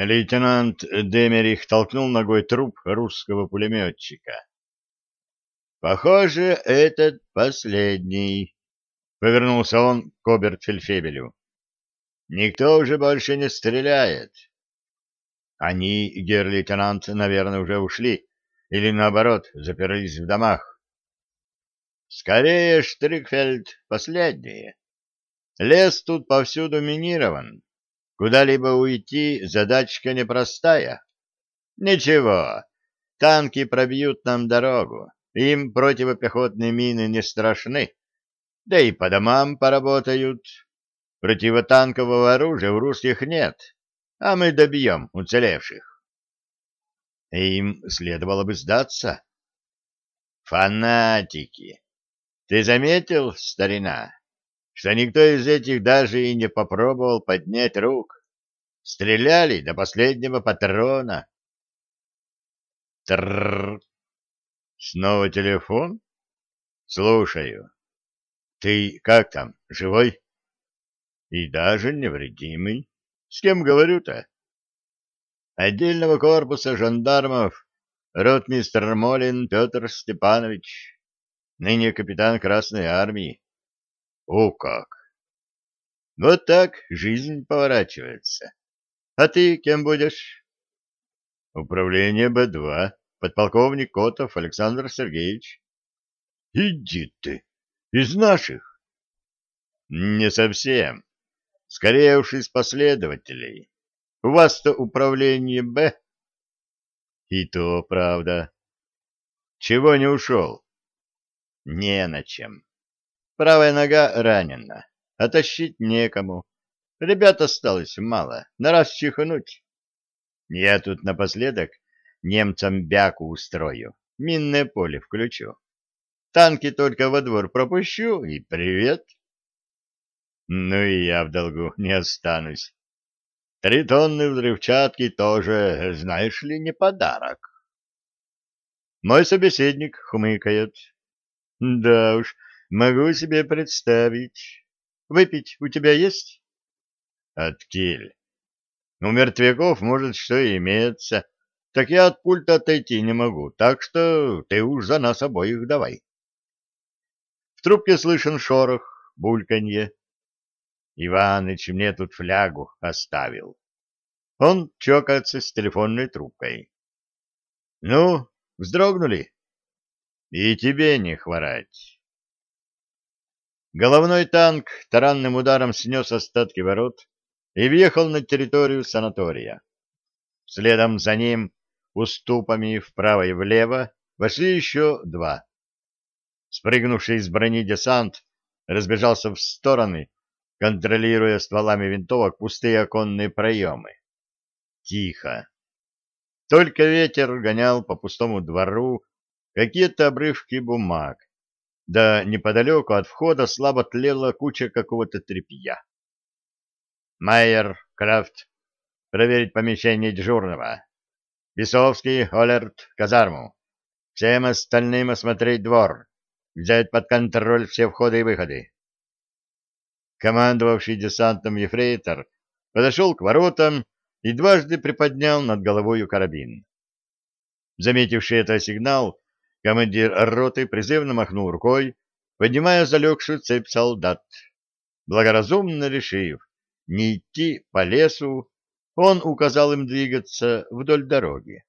Лейтенант Демерих толкнул ногой труп русского пулеметчика. «Похоже, этот последний», — повернулся он к Обертфельфебелю. «Никто уже больше не стреляет». «Они, гер-лейтенант, наверное, уже ушли, или, наоборот, заперлись в домах». «Скорее, Штрикфельд, последние. Лес тут повсюду минирован. Куда-либо уйти задачка непростая. Ничего, танки пробьют нам дорогу, им противопехотные мины не страшны, да и по домам поработают. Противотанкового оружия у русских нет, а мы добьем уцелевших. Им следовало бы сдаться. Фанатики! Ты заметил, старина? Что никто из этих даже и не попробовал поднять рук. Стреляли до последнего патрона. Трррр. Снова телефон? Слушаю. Ты как там, живой? И даже невредимый. С кем говорю-то? Отдельного корпуса жандармов ротмистр Молин Петр Степанович, ныне капитан Красной Армии. О как! Вот так жизнь поворачивается. А ты кем будешь? Управление Б-2, подполковник Котов Александр Сергеевич. Иди ты, из наших? Не совсем. Скорее уж из последователей. У вас-то управление Б. И то правда. Чего не ушел? Не на чем. Правая нога ранена, а тащить некому. Ребят осталось мало, на раз чихнуть. Я тут напоследок немцам бяку устрою, минное поле включу. Танки только во двор пропущу, и привет. Ну и я в долгу не останусь. Три тонны взрывчатки тоже, знаешь ли, не подарок. Мой собеседник хмыкает. Да уж, Могу себе представить. Выпить у тебя есть? Откиль. У мертвяков может что имеется. Так я от пульта отойти не могу, так что ты уж за нас обоих давай. В трубке слышен шорох, бульканье. Иваныч мне тут флягу оставил. Он чокается с телефонной трубкой. Ну, вздрогнули? И тебе не хворать. Головной танк таранным ударом снес остатки ворот и въехал на территорию санатория. Следом за ним уступами вправо и влево вошли еще два. Спрыгнувший из брони десант разбежался в стороны, контролируя стволами винтовок пустые оконные проемы. Тихо. Только ветер гонял по пустому двору какие-то обрывки бумаг, да неподалеку от входа слабо тлела куча какого-то тряпья. Майер, Крафт, проверить помещение дежурного. Бесовский, Олерт, казарму. Всем остальным осмотреть двор. Взять под контроль все входы и выходы. Командовавший десантом ефрейтор подошел к воротам и дважды приподнял над головою карабин. Заметивший это сигнал, Командир роты призывно махнул рукой, поднимая залегшую цепь солдат. Благоразумно решив не идти по лесу, он указал им двигаться вдоль дороги.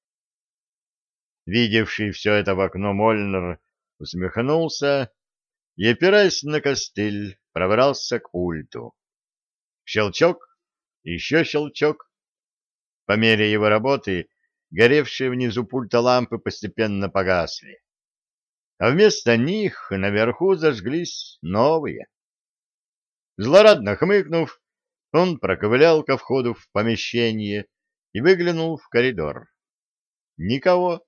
Видевший все это в окно Мольнер усмехнулся и, опираясь на костыль, пробрался к пульту. Щелчок, еще щелчок. По мере его работы горевшие внизу пульта лампы постепенно погасли. А вместо них наверху зажглись новые. Злорадно хмыкнув, он проковылял ко входу в помещение и выглянул в коридор. Никого.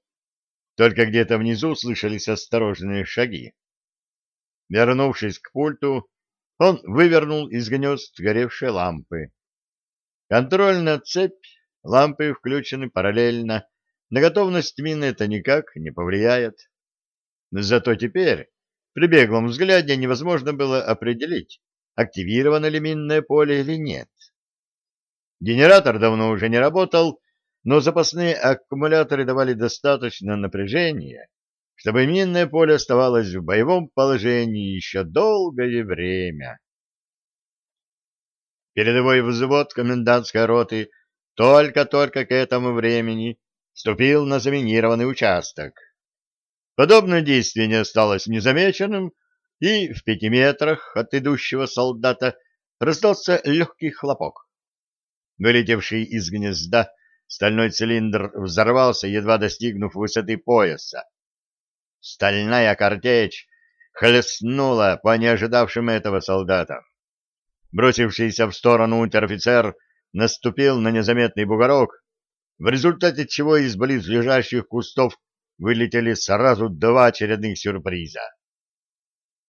Только где-то внизу слышались осторожные шаги. Вернувшись к пульту, он вывернул из гнезд горевшие лампы. Контрольная цепь Лампы включены параллельно. На готовность мины это никак не повлияет. Зато теперь при беглом взгляде невозможно было определить, активировано ли минное поле или нет. Генератор давно уже не работал, но запасные аккумуляторы давали достаточно напряжения, чтобы минное поле оставалось в боевом положении еще долгое время. Передовой взвод комендантской роты только-только к этому времени вступил на заминированный участок. Подобное действие не осталось незамеченным, и в пяти метрах от идущего солдата раздался легкий хлопок. Вылетевший из гнезда стальной цилиндр взорвался, едва достигнув высоты пояса. Стальная картечь хлестнула по неожидавшим этого солдатам. Бросившийся в сторону унтер-офицер наступил на незаметный бугорок, в результате чего из близлежащих кустов вылетели сразу два очередных сюрприза.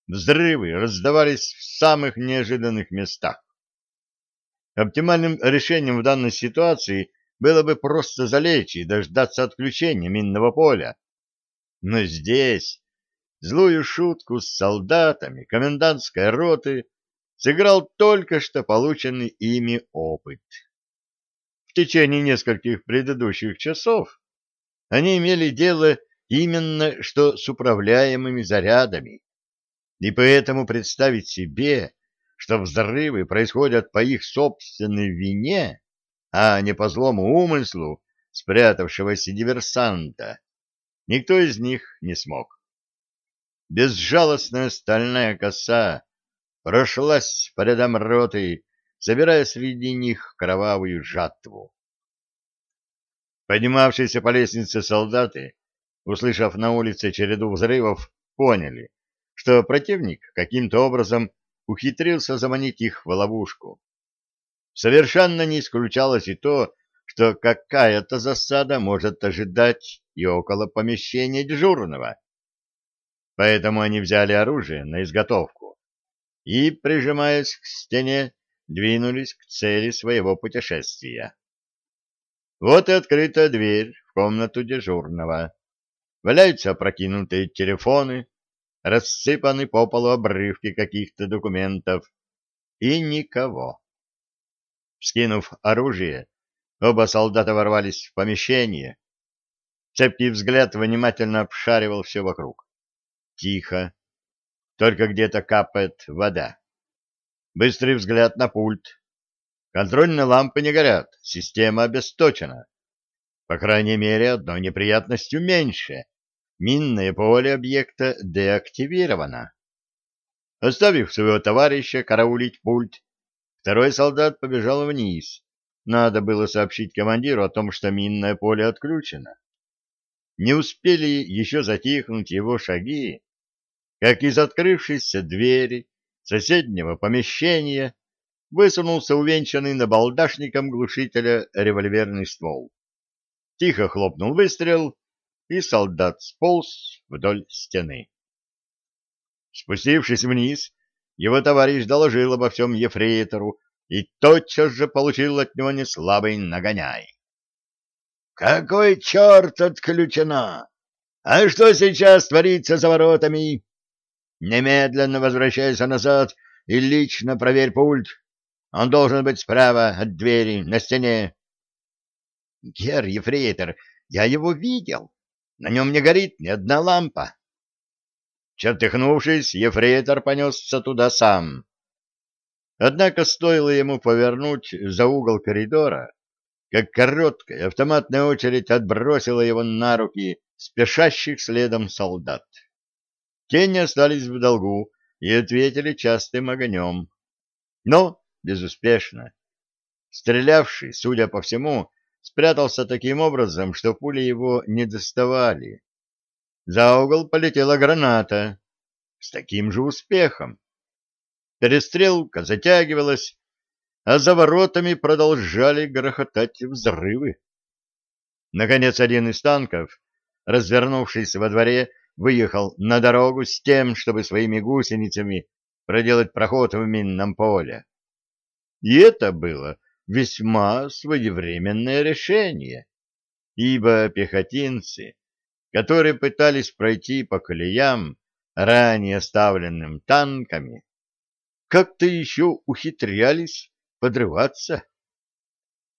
Взрывы раздавались в самых неожиданных местах. Оптимальным решением в данной ситуации было бы просто залечь и дождаться отключения минного поля. Но здесь злую шутку с солдатами комендантской роты сыграл только что полученный ими опыт. В течение нескольких предыдущих часов они имели дело именно что с управляемыми зарядами, и поэтому представить себе, что взрывы происходят по их собственной вине, а не по злому умыслу спрятавшегося диверсанта, никто из них не смог. Безжалостная стальная коса прошлась по рядам роты, собирая среди них кровавую жатву. Поднимавшиеся по лестнице солдаты, услышав на улице череду взрывов, поняли, что противник каким-то образом ухитрился заманить их в ловушку. Совершенно не исключалось и то, что какая-то засада может ожидать и около помещения дежурного. Поэтому они взяли оружие на изготовку и, прижимаясь к стене, двинулись к цели своего путешествия. Вот и открытая дверь в комнату дежурного. Валяются опрокинутые телефоны, рассыпаны по полу обрывки каких-то документов, и никого. Скинув оружие, оба солдата ворвались в помещение. Цепкий взгляд внимательно обшаривал все вокруг. Тихо. Только где-то капает вода. Быстрый взгляд на пульт. Контрольные лампы не горят, система обесточена. По крайней мере, одной неприятностью меньше. Минное поле объекта деактивировано. Оставив своего товарища караулить пульт, второй солдат побежал вниз. Надо было сообщить командиру о том, что минное поле отключено. Не успели еще затихнуть его шаги, как из открывшейся двери соседнего помещения высунулся увенчанный набалдашником глушителя револьверный ствол. Тихо хлопнул выстрел, и солдат сполз вдоль стены. Спустившись вниз, его товарищ доложил обо всем ефрейтору и тотчас же получил от него неслабый нагоняй. — Какой черт отключена? А что сейчас творится за воротами? Немедленно возвращайся назад и лично проверь пульт. Он должен быть справа от двери, на стене. — Гер, ефрейтор, я его видел. На нем не горит ни одна лампа. Чертыхнувшись, ефрейтор понесся туда сам. Однако стоило ему повернуть за угол коридора, как короткая автоматная очередь отбросила его на руки спешащих следом солдат. Те не остались в долгу и ответили частым огнем. Но безуспешно. Стрелявший, судя по всему, спрятался таким образом, что пули его не доставали. За угол полетела граната. С таким же успехом. Перестрелка затягивалась, а за воротами продолжали грохотать взрывы. Наконец один из танков, развернувшись во дворе, выехал на дорогу с тем, чтобы своими гусеницами проделать проход в минном поле. И это было весьма своевременное решение, ибо пехотинцы, которые пытались пройти по колеям, ранее оставленным танками, как-то еще ухитрялись подрываться.